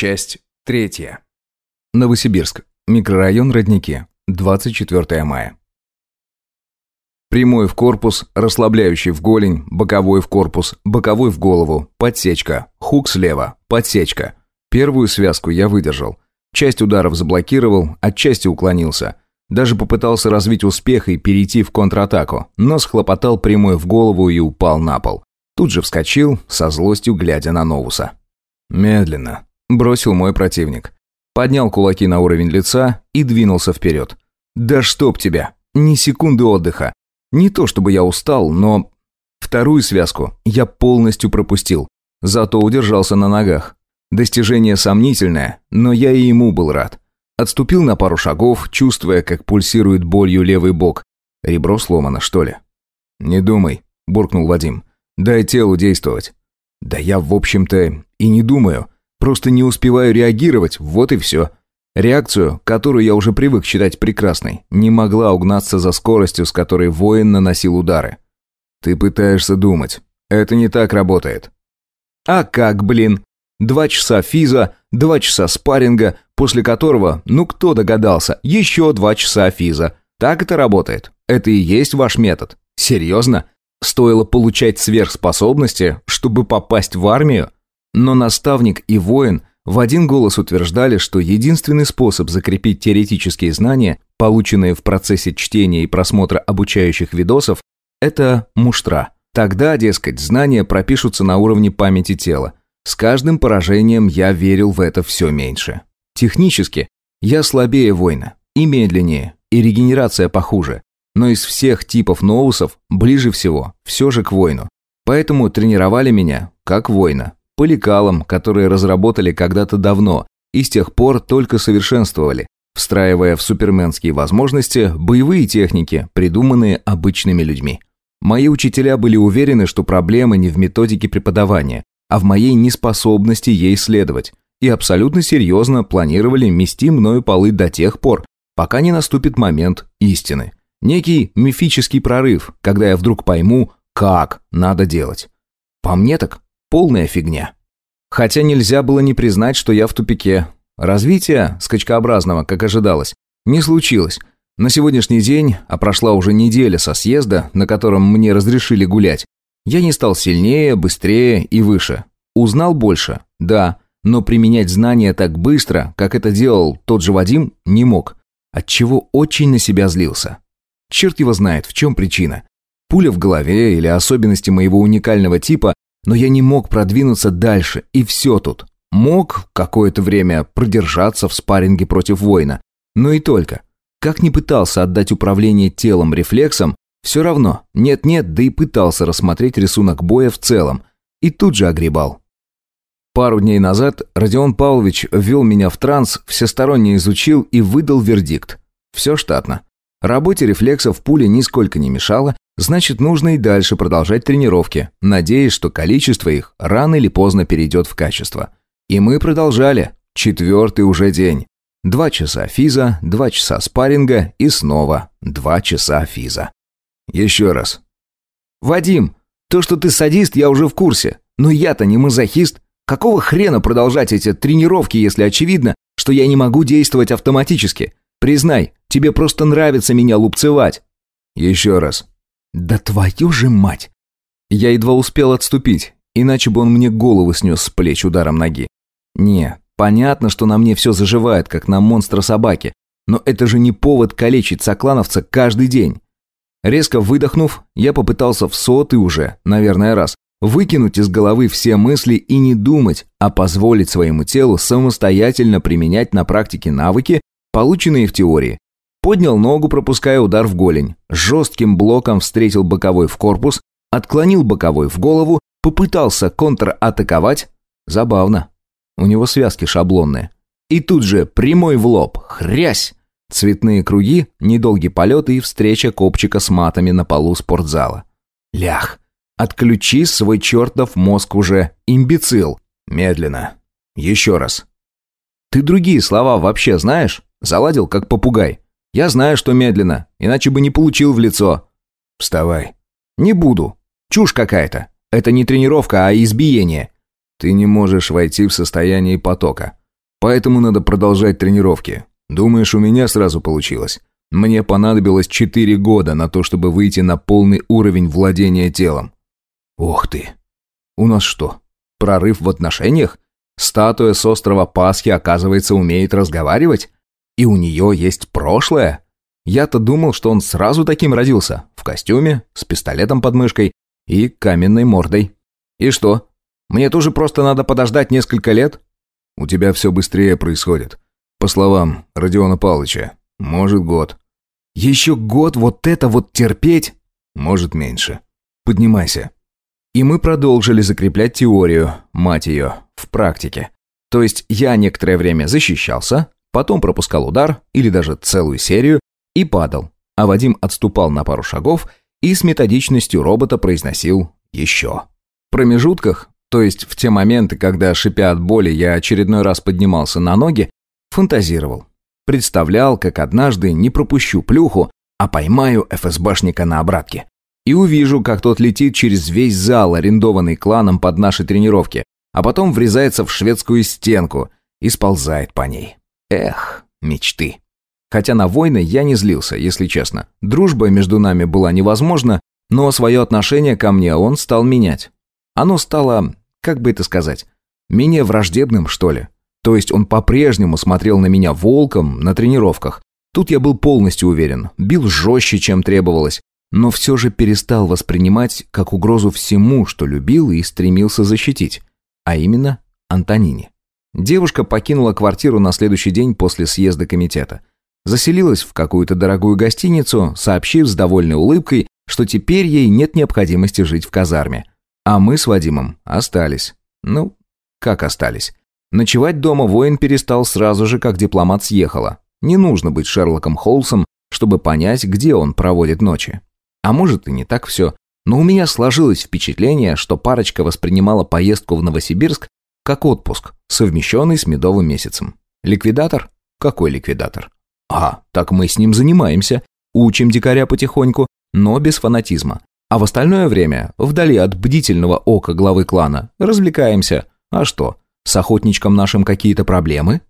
Часть третья. Новосибирск. Микрорайон Родники. 24 мая. Прямой в корпус, расслабляющий в голень, боковой в корпус, боковой в голову, подсечка, хук слева, подсечка. Первую связку я выдержал. Часть ударов заблокировал, от части уклонился. Даже попытался развить успех и перейти в контратаку, но схлопотал прямой в голову и упал на пол. Тут же вскочил, со злостью глядя на Новуса. «Медленно», – бросил мой противник. Поднял кулаки на уровень лица и двинулся вперед. «Да чтоб тебя! Ни секунды отдыха! Не то чтобы я устал, но... Вторую связку я полностью пропустил, зато удержался на ногах. Достижение сомнительное, но я и ему был рад. Отступил на пару шагов, чувствуя, как пульсирует болью левый бок. Ребро сломано, что ли? «Не думай», – буркнул Вадим. «Дай телу действовать». «Да я, в общем-то, и не думаю. Просто не успеваю реагировать, вот и все. Реакцию, которую я уже привык считать прекрасной, не могла угнаться за скоростью, с которой воин наносил удары. Ты пытаешься думать. Это не так работает. А как, блин? Два часа физа, два часа спарринга, после которого, ну кто догадался, еще два часа физа. Так это работает. Это и есть ваш метод. Серьезно? Стоило получать сверхспособности, чтобы попасть в армию? Но наставник и воин – в один голос утверждали, что единственный способ закрепить теоретические знания, полученные в процессе чтения и просмотра обучающих видосов, это муштра. Тогда, дескать, знания пропишутся на уровне памяти тела. С каждым поражением я верил в это все меньше. Технически, я слабее воина, и медленнее, и регенерация похуже. Но из всех типов ноусов ближе всего все же к воину. Поэтому тренировали меня как воина, по лекалам, которые разработали когда-то давно и с тех пор только совершенствовали, встраивая в суперменские возможности боевые техники, придуманные обычными людьми. Мои учителя были уверены, что проблема не в методике преподавания, а в моей неспособности ей следовать, и абсолютно серьезно планировали мести мною полы до тех пор, пока не наступит момент истины. Некий мифический прорыв, когда я вдруг пойму, как надо делать. По мне так Полная фигня. Хотя нельзя было не признать, что я в тупике. Развития, скачкообразного, как ожидалось, не случилось. На сегодняшний день, а прошла уже неделя со съезда, на котором мне разрешили гулять, я не стал сильнее, быстрее и выше. Узнал больше, да, но применять знания так быстро, как это делал тот же Вадим, не мог, отчего очень на себя злился. Черт его знает, в чем причина. Пуля в голове или особенности моего уникального типа но я не мог продвинуться дальше, и все тут. Мог какое-то время продержаться в спарринге против воина, но и только. Как ни пытался отдать управление телом рефлексом, все равно, нет-нет, да и пытался рассмотреть рисунок боя в целом, и тут же огребал. Пару дней назад Родион Павлович ввел меня в транс, всесторонне изучил и выдал вердикт. Все штатно. Работе рефлексов пуля нисколько не мешала, значит, нужно и дальше продолжать тренировки, надеясь, что количество их рано или поздно перейдет в качество. И мы продолжали. Четвертый уже день. Два часа физа, два часа спарринга и снова два часа физа. Еще раз. «Вадим, то, что ты садист, я уже в курсе. Но я-то не мазохист. Какого хрена продолжать эти тренировки, если очевидно, что я не могу действовать автоматически? Признай, тебе просто нравится меня лупцевать». «Еще раз». «Да твою же мать!» Я едва успел отступить, иначе бы он мне голову снес с плеч ударом ноги. Не, понятно, что на мне все заживает, как на монстра собаки, но это же не повод калечить соклановца каждый день. Резко выдохнув, я попытался в сотый уже, наверное, раз, выкинуть из головы все мысли и не думать, а позволить своему телу самостоятельно применять на практике навыки, полученные в теории. Поднял ногу, пропуская удар в голень. Жестким блоком встретил боковой в корпус, отклонил боковой в голову, попытался контратаковать. Забавно. У него связки шаблонные. И тут же прямой в лоб. Хрясь! Цветные круги, недолгий полет и встреча копчика с матами на полу спортзала. Лях! Отключи свой чертов мозг уже, имбецил. Медленно. Еще раз. Ты другие слова вообще знаешь? Заладил, как попугай. Я знаю, что медленно, иначе бы не получил в лицо. Вставай. Не буду. Чушь какая-то. Это не тренировка, а избиение. Ты не можешь войти в состояние потока. Поэтому надо продолжать тренировки. Думаешь, у меня сразу получилось? Мне понадобилось четыре года на то, чтобы выйти на полный уровень владения телом. Ох ты. У нас что, прорыв в отношениях? Статуя с острова Пасхи, оказывается, умеет разговаривать? И у нее есть прошлое? Я-то думал, что он сразу таким родился. В костюме, с пистолетом под мышкой и каменной мордой. И что? Мне тоже просто надо подождать несколько лет? У тебя все быстрее происходит. По словам Родиона Павловича, может год. Еще год вот это вот терпеть? Может меньше. Поднимайся. И мы продолжили закреплять теорию, мать ее, в практике. То есть я некоторое время защищался, потом пропускал удар или даже целую серию и падал, а Вадим отступал на пару шагов и с методичностью робота произносил «еще». В промежутках, то есть в те моменты, когда, шипя от боли, я очередной раз поднимался на ноги, фантазировал. Представлял, как однажды не пропущу плюху, а поймаю ФСБшника на обратке. И увижу, как тот летит через весь зал, арендованный кланом под наши тренировки, а потом врезается в шведскую стенку и сползает по ней. Эх, мечты. Хотя на войны я не злился, если честно. Дружба между нами была невозможна, но свое отношение ко мне он стал менять. Оно стало, как бы это сказать, менее враждебным, что ли. То есть он по-прежнему смотрел на меня волком на тренировках. Тут я был полностью уверен, бил жестче, чем требовалось, но все же перестал воспринимать как угрозу всему, что любил и стремился защитить, а именно Антонине. Девушка покинула квартиру на следующий день после съезда комитета. Заселилась в какую-то дорогую гостиницу, сообщив с довольной улыбкой, что теперь ей нет необходимости жить в казарме. А мы с Вадимом остались. Ну, как остались? Ночевать дома воин перестал сразу же, как дипломат съехала. Не нужно быть Шерлоком Холмсом, чтобы понять, где он проводит ночи. А может и не так все, но у меня сложилось впечатление, что парочка воспринимала поездку в Новосибирск как отпуск, совмещенный с медовым месяцем. Ликвидатор? Какой ликвидатор? А, так мы с ним занимаемся, учим дикаря потихоньку, но без фанатизма. А в остальное время, вдали от бдительного ока главы клана, развлекаемся. А что, с охотничком нашим какие-то проблемы?